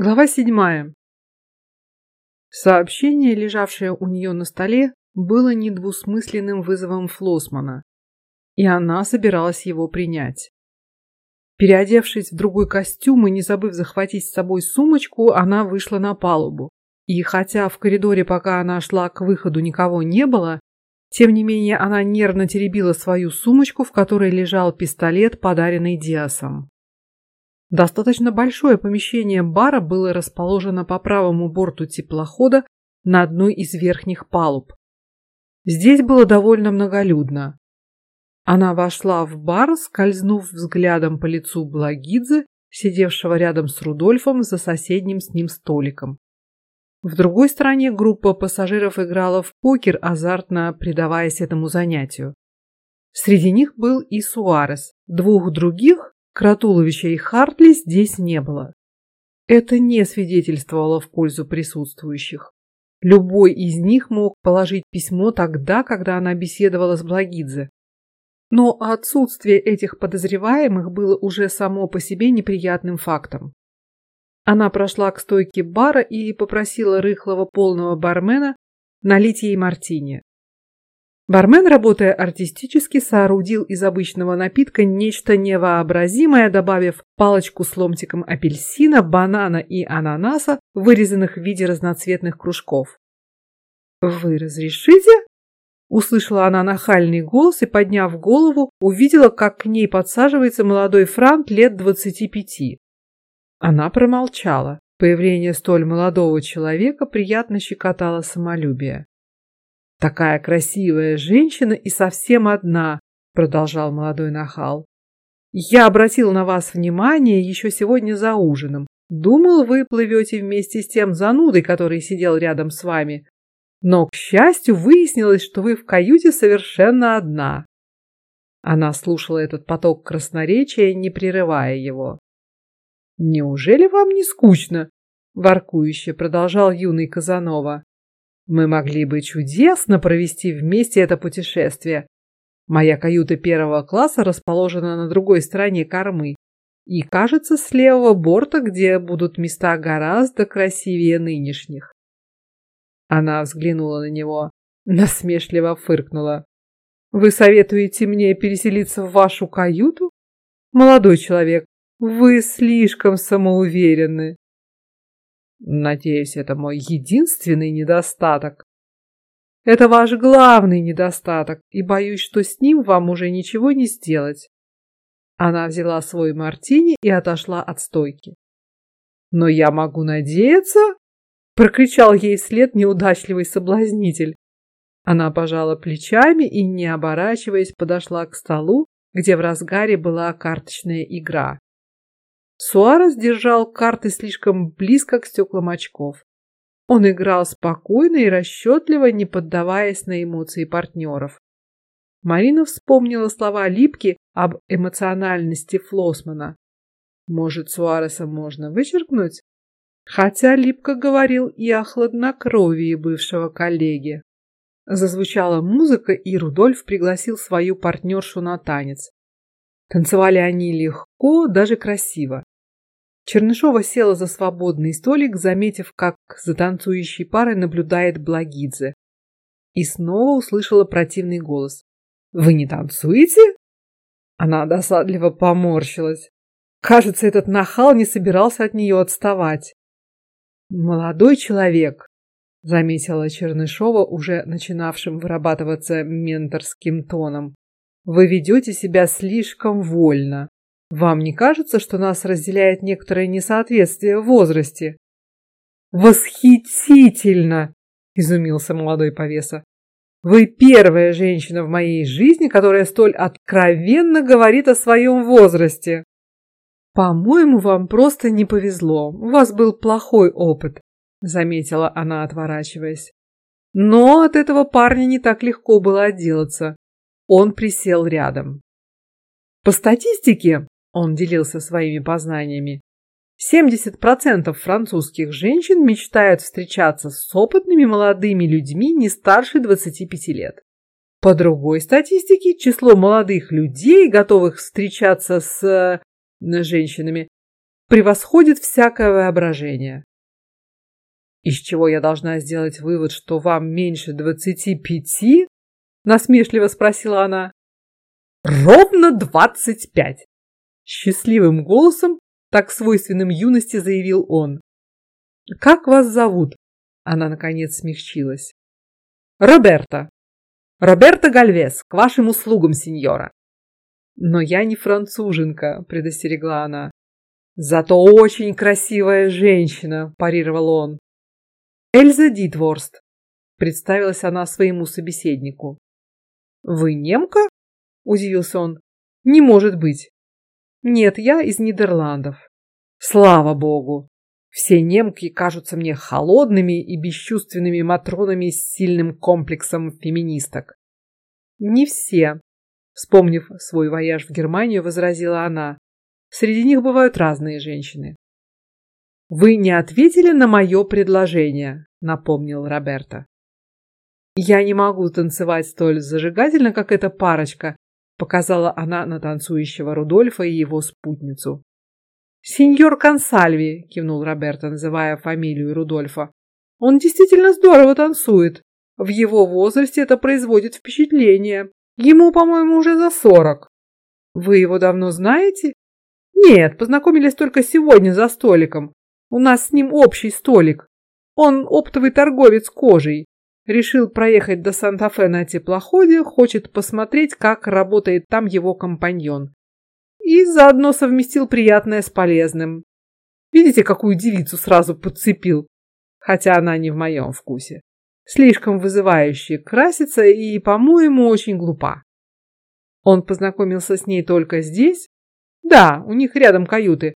Глава седьмая. Сообщение, лежавшее у нее на столе, было недвусмысленным вызовом Флосмана, и она собиралась его принять. Переодевшись в другой костюм и не забыв захватить с собой сумочку, она вышла на палубу. И хотя в коридоре, пока она шла к выходу, никого не было, тем не менее она нервно теребила свою сумочку, в которой лежал пистолет, подаренный Диасом. Достаточно большое помещение бара было расположено по правому борту теплохода на одной из верхних палуб. Здесь было довольно многолюдно. Она вошла в бар, скользнув взглядом по лицу Благидзе, сидевшего рядом с Рудольфом за соседним с ним столиком. В другой стороне группа пассажиров играла в покер, азартно предаваясь этому занятию. Среди них был и Суарес. Двух других Кратуловича и Хартли здесь не было. Это не свидетельствовало в пользу присутствующих. Любой из них мог положить письмо тогда, когда она беседовала с Благидзе. Но отсутствие этих подозреваемых было уже само по себе неприятным фактом. Она прошла к стойке бара и попросила рыхлого полного бармена налить ей мартини. Бармен, работая артистически, соорудил из обычного напитка нечто невообразимое, добавив палочку с ломтиком апельсина, банана и ананаса, вырезанных в виде разноцветных кружков. Вы разрешите? Услышала она нахальный голос и, подняв голову, увидела, как к ней подсаживается молодой франт лет двадцати пяти. Она промолчала. Появление столь молодого человека приятно щекотало самолюбие. Такая красивая женщина и совсем одна, продолжал молодой нахал. Я обратил на вас внимание еще сегодня за ужином. Думал, вы плывете вместе с тем занудой, который сидел рядом с вами. Но, к счастью, выяснилось, что вы в каюте совершенно одна. Она слушала этот поток красноречия, не прерывая его. Неужели вам не скучно? Воркующе продолжал юный Казанова. Мы могли бы чудесно провести вместе это путешествие. Моя каюта первого класса расположена на другой стороне кормы и, кажется, с левого борта, где будут места гораздо красивее нынешних. Она взглянула на него, насмешливо фыркнула. Вы советуете мне переселиться в вашу каюту, молодой человек? Вы слишком самоуверенны. Надеюсь, это мой единственный недостаток. Это ваш главный недостаток, и боюсь, что с ним вам уже ничего не сделать. Она взяла свой мартини и отошла от стойки. Но я могу надеяться, прокричал ей вслед неудачливый соблазнитель. Она пожала плечами и, не оборачиваясь, подошла к столу, где в разгаре была карточная игра. Суарес держал карты слишком близко к стеклам очков. Он играл спокойно и расчетливо, не поддаваясь на эмоции партнеров. Марина вспомнила слова Липки об эмоциональности Флосмана. Может, Суареса можно вычеркнуть? Хотя Липка говорил и о хладнокровии бывшего коллеги. Зазвучала музыка, и Рудольф пригласил свою партнершу на танец. Танцевали они легко, даже красиво. Чернышова села за свободный столик, заметив, как за танцующей парой наблюдает Благидзе, и снова услышала противный голос: "Вы не танцуете?" Она досадливо поморщилась. Кажется, этот нахал не собирался от нее отставать. Молодой человек, заметила Чернышова уже начинавшим вырабатываться менторским тоном. Вы ведете себя слишком вольно. Вам не кажется, что нас разделяет некоторое несоответствие в возрасте? Восхитительно, изумился молодой повеса. Вы первая женщина в моей жизни, которая столь откровенно говорит о своем возрасте. По-моему, вам просто не повезло. У вас был плохой опыт, заметила она, отворачиваясь. Но от этого парня не так легко было отделаться. Он присел рядом. По статистике, он делился своими познаниями, 70% французских женщин мечтают встречаться с опытными молодыми людьми не старше 25 лет. По другой статистике, число молодых людей, готовых встречаться с женщинами, превосходит всякое воображение. Из чего я должна сделать вывод, что вам меньше двадцати пяти? Насмешливо спросила она. Ровно двадцать пять. Счастливым голосом, так свойственным юности, заявил он. Как вас зовут? Она наконец смягчилась. Роберта. Роберта Гальвес, к вашим услугам, сеньора. Но я не француженка, предостерегла она. Зато очень красивая женщина, парировал он. Эльза Дитворст, представилась она своему собеседнику. Вы немка? удивился он. Не может быть. Нет, я из Нидерландов. Слава богу. Все немки кажутся мне холодными и бесчувственными матронами с сильным комплексом феминисток. Не все, вспомнив свой вояж в Германию, возразила она. Среди них бывают разные женщины. Вы не ответили на мое предложение, напомнил Роберто. Я не могу танцевать столь зажигательно, как эта парочка, показала она на танцующего Рудольфа и его спутницу. Сеньор Консальви, кивнул Роберто, называя фамилию Рудольфа. Он действительно здорово танцует. В его возрасте это производит впечатление. Ему, по-моему, уже за сорок. Вы его давно знаете? Нет, познакомились только сегодня за столиком. У нас с ним общий столик. Он оптовый торговец кожей. Решил проехать до Санта-Фе на теплоходе, хочет посмотреть, как работает там его компаньон и заодно совместил приятное с полезным. Видите, какую девицу сразу подцепил? Хотя она не в моем вкусе. Слишком вызывающе красится и, по-моему, очень глупа. Он познакомился с ней только здесь? Да, у них рядом каюты.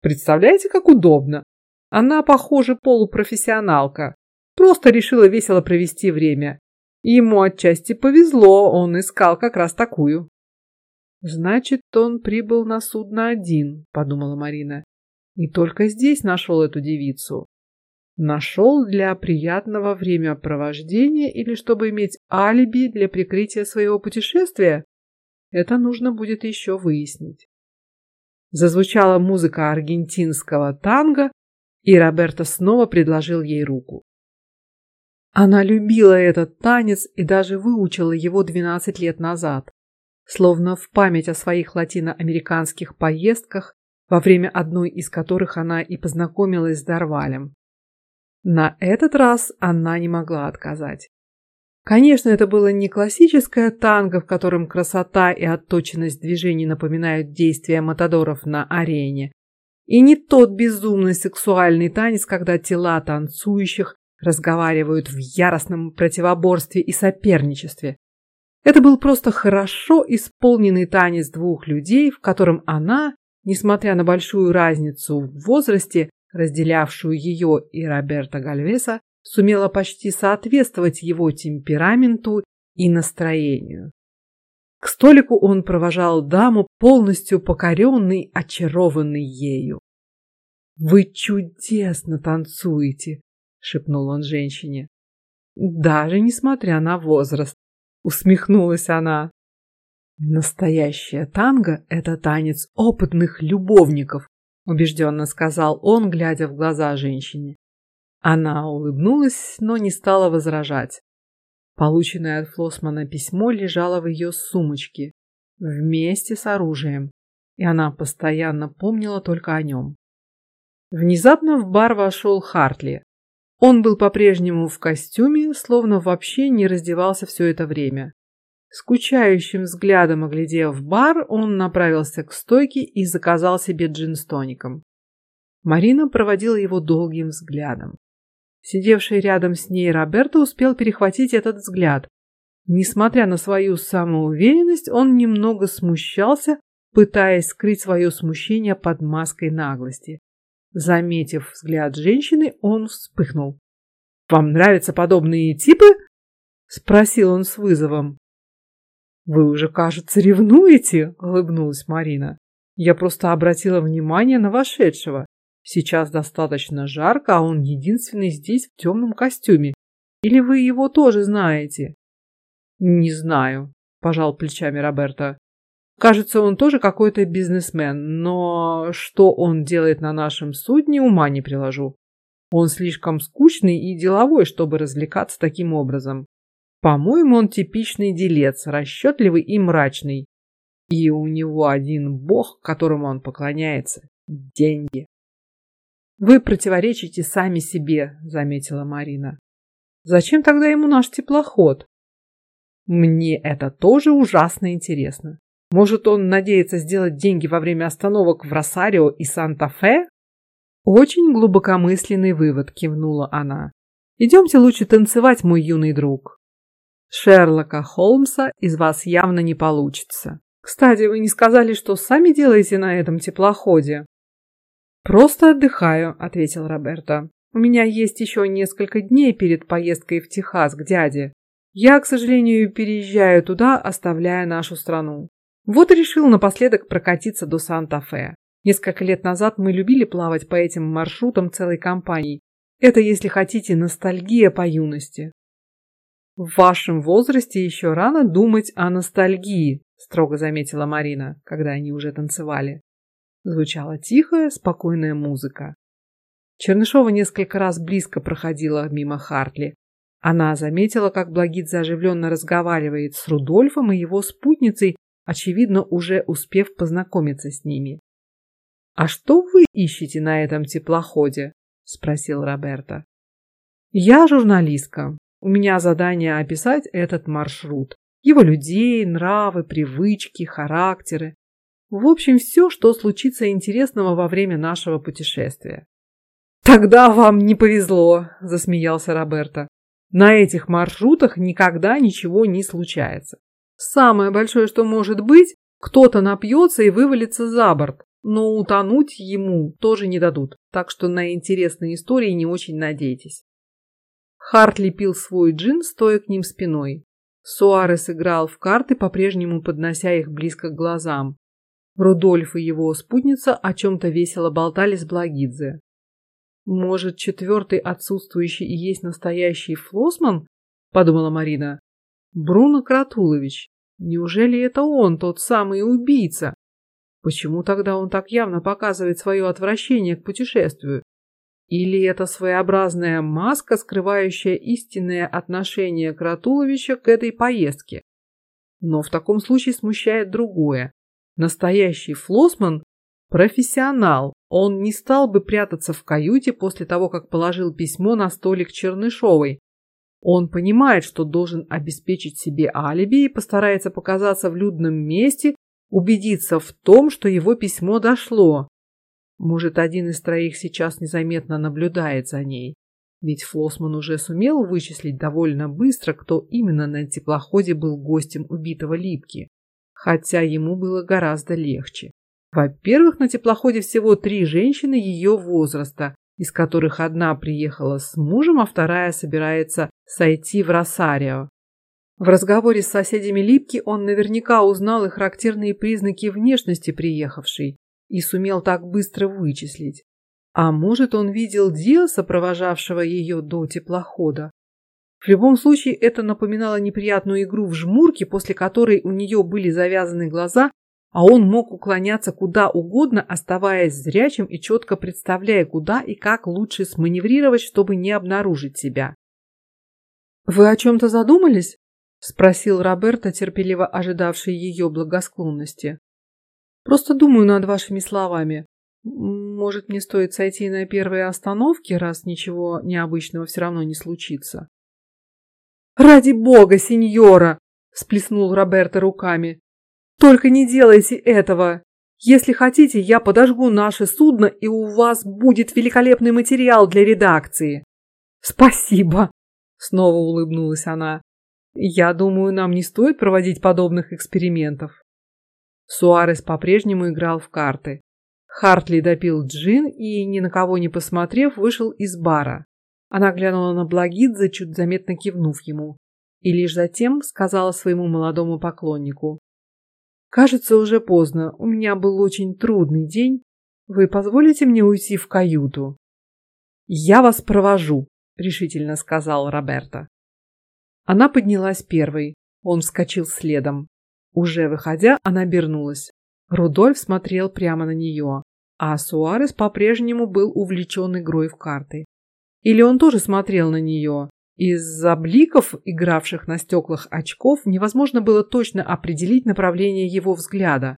Представляете, как удобно. Она, похоже, полупрофессионалка. Просто решила весело провести время. Ему отчасти повезло, он искал как раз такую. Значит, он прибыл на судно один, подумала Марина, и только здесь нашел эту девицу. Нашел для приятного времяпровождения или чтобы иметь алиби для прикрытия своего путешествия? Это нужно будет еще выяснить. Зазвучала музыка аргентинского танго, и Роберто снова предложил ей руку. Она любила этот танец и даже выучила его двенадцать лет назад словно в память о своих латиноамериканских поездках, во время одной из которых она и познакомилась с Дарвалем. На этот раз она не могла отказать. Конечно, это было не классическое танго, в котором красота и отточенность движений напоминают действия матадоров на арене, и не тот безумный сексуальный танец, когда тела танцующих разговаривают в яростном противоборстве и соперничестве. Это был просто хорошо исполненный танец двух людей, в котором она, несмотря на большую разницу в возрасте, разделявшую ее и Роберта Гальвеса, сумела почти соответствовать его темпераменту и настроению. К столику он провожал даму, полностью покоренный, очарованный ею. Вы чудесно танцуете, шепнул он женщине. Даже несмотря на возраст, усмехнулась она. Настоящая танго – это танец опытных любовников, убежденно сказал он, глядя в глаза женщине. Она улыбнулась, но не стала возражать. Полученное от Флосмана письмо лежало в ее сумочке вместе с оружием, и она постоянно помнила только о нем. Внезапно в бар вошел Хартли. Он был по-прежнему в костюме, словно вообще не раздевался все это время. Скучающим взглядом оглядев бар, он направился к стойке и заказал себе джин с тоником. Марина проводила его долгим взглядом. Сидевший рядом с ней Роберто успел перехватить этот взгляд. Несмотря на свою самоуверенность, он немного смущался, пытаясь скрыть свое смущение под маской наглости. Заметив взгляд женщины, он вспыхнул. Вам нравятся подобные типы? спросил он с вызовом. Вы уже, кажется, ревнуете, улыбнулась Марина. Я просто обратила внимание на вошедшего. Сейчас достаточно жарко, а он единственный здесь в темном костюме. Или вы его тоже знаете? Не знаю, пожал плечами Роберто. Кажется, он тоже какой-то бизнесмен, но что он делает на нашем судне, ума не приложу. Он слишком скучный и деловой, чтобы развлекаться таким образом. По-моему, он типичный делец, расчетливый и мрачный. И у него один бог, которому он поклоняется – деньги. Вы противоречите сами себе, заметила Марина. Зачем тогда ему наш теплоход? Мне это тоже ужасно интересно. Может, он надеется сделать деньги во время остановок в Росарио и Санта-Фе? Очень глубокомысленный вывод, кивнула она. Идемте лучше танцевать, мой юный друг. Шерлока Холмса из вас явно не получится. Кстати, вы не сказали, что сами делаете на этом теплоходе? Просто отдыхаю, ответил Роберто. У меня есть еще несколько дней перед поездкой в Техас к дяде. Я, к сожалению, переезжаю туда, оставляя нашу страну. Вот и решил напоследок прокатиться до Санта-Фе. Несколько лет назад мы любили плавать по этим маршрутам целой компанией. Это, если хотите, ностальгия по юности. В вашем возрасте еще рано думать о ностальгии, строго заметила Марина, когда они уже танцевали. Звучала тихая, спокойная музыка. Чернышова несколько раз близко проходила мимо Хартли. Она заметила, как Благидзе оживленно разговаривает с Рудольфом и его спутницей, очевидно, уже успев познакомиться с ними. А что вы ищете на этом теплоходе? – спросил Роберто. Я журналистка. У меня задание описать этот маршрут, его людей, нравы, привычки, характеры. В общем, все, что случится интересного во время нашего путешествия. Тогда вам не повезло, засмеялся Роберто. На этих маршрутах никогда ничего не случается. Самое большое, что может быть, кто-то напьется и вывалится за борт, но утонуть ему тоже не дадут, так что на интересные истории не очень надейтесь. Хартли пил свой джин, стоя к ним спиной. Суарес играл в карты, по-прежнему поднося их близко к глазам. Рудольф и его спутница о чем-то весело болтали с Благидзе. Может, четвертый отсутствующий и есть настоящий Флосман? Подумала Марина. Бруно Кратулович. Неужели это он, тот самый убийца? Почему тогда он так явно показывает свое отвращение к путешествию? Или это своеобразная маска, скрывающая истинное отношение Кратуловича к этой поездке? Но в таком случае смущает другое. Настоящий Флосман – профессионал. Он не стал бы прятаться в каюте после того, как положил письмо на столик Чернышовой, он понимает, что должен обеспечить себе алиби и постарается показаться в людном месте, убедиться в том, что его письмо дошло. Может, один из троих сейчас незаметно наблюдает за ней. Ведь Флосман уже сумел вычислить довольно быстро, кто именно на теплоходе был гостем убитого Липки. Хотя ему было гораздо легче. Во-первых, на теплоходе всего три женщины ее возраста, из которых одна приехала с мужем, а вторая собирается сойти в Росарио. В разговоре с соседями Липки он наверняка узнал и характерные признаки внешности приехавшей и сумел так быстро вычислить. А может, он видел Диаса, провожавшего ее до теплохода. В любом случае, это напоминало неприятную игру в жмурки, после которой у нее были завязаны глаза, а он мог уклоняться куда угодно, оставаясь зрячим и четко представляя, куда и как лучше сманеврировать, чтобы не обнаружить себя. Вы о чем-то задумались? – спросил Роберто, терпеливо ожидавший ее благосклонности. Просто думаю над вашими словами. Может, мне стоит сойти на первой остановке, раз ничего необычного все равно не случится. Ради бога, сеньора! сплеснул Роберто руками. Только не делайте этого. Если хотите, я подожгу наше судно, и у вас будет великолепный материал для редакции. Спасибо. Снова улыбнулась она. Я думаю, нам не стоит проводить подобных экспериментов. Суарес по-прежнему играл в карты. Хартли допил джин и, ни на кого не посмотрев, вышел из бара. Она глянула на Благидзе, чуть заметно кивнув ему, и лишь затем сказала своему молодому поклоннику: Кажется, уже поздно. У меня был очень трудный день. Вы позволите мне уйти в каюту? Я вас провожу, решительно сказал Роберто. Она поднялась первой. Он вскочил следом. Уже выходя, она обернулась. Рудольф смотрел прямо на нее, а Суарес по-прежнему был увлечен игрой в карты. Или он тоже смотрел на нее. Из-за бликов, игравших на стеклах очков, невозможно было точно определить направление его взгляда.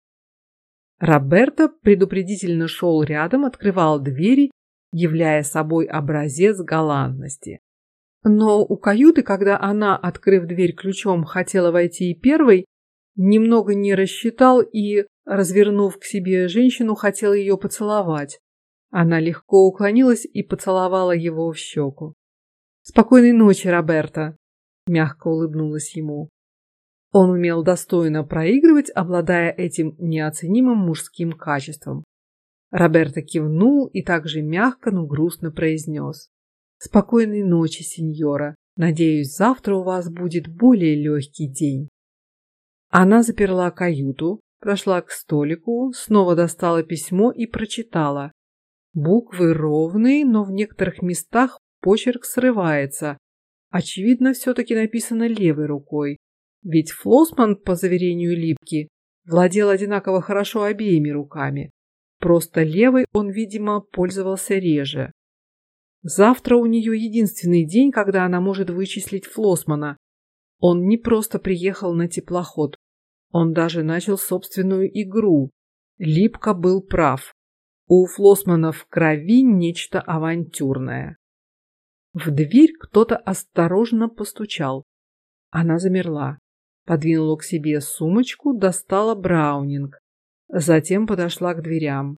Роберто предупредительно шел рядом, открывал двери, являя собой образец галантности. Но у каюты, когда она, открыв дверь ключом, хотела войти и первой, немного не рассчитал и, развернув к себе женщину, хотел ее поцеловать. Она легко уклонилась и поцеловала его в щеку. Спокойной ночи, Роберта, мягко улыбнулась ему. Он умел достойно проигрывать, обладая этим неоценимым мужским качеством. Роберто кивнул и также мягко, но грустно произнес: "Спокойной ночи, сеньора. Надеюсь, завтра у вас будет более легкий день". Она заперла каюту, прошла к столику, снова достала письмо и прочитала. Буквы ровные, но в некоторых местах почерк срывается. Очевидно, все-таки написано левой рукой. Ведь Флосман, по заверению Липки, владел одинаково хорошо обеими руками. Просто левой он, видимо, пользовался реже. Завтра у нее единственный день, когда она может вычислить Флосмана. Он не просто приехал на теплоход, он даже начал собственную игру. Липка был прав. У Флосмана в крови нечто авантюрное. В дверь кто-то осторожно постучал. Она замерла, подвинула к себе сумочку, достала Браунинг, затем подошла к дверям.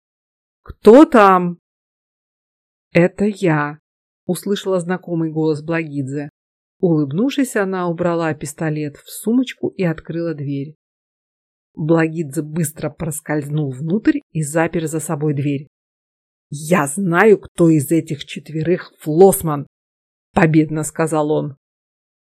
Кто там? Это я, услышала знакомый голос Благидзе. Улыбнувшись, она убрала пистолет в сумочку и открыла дверь. Благидзе быстро проскользнул внутрь и запер за собой дверь. Я знаю, кто из этих четверых Флосман, победно сказал он.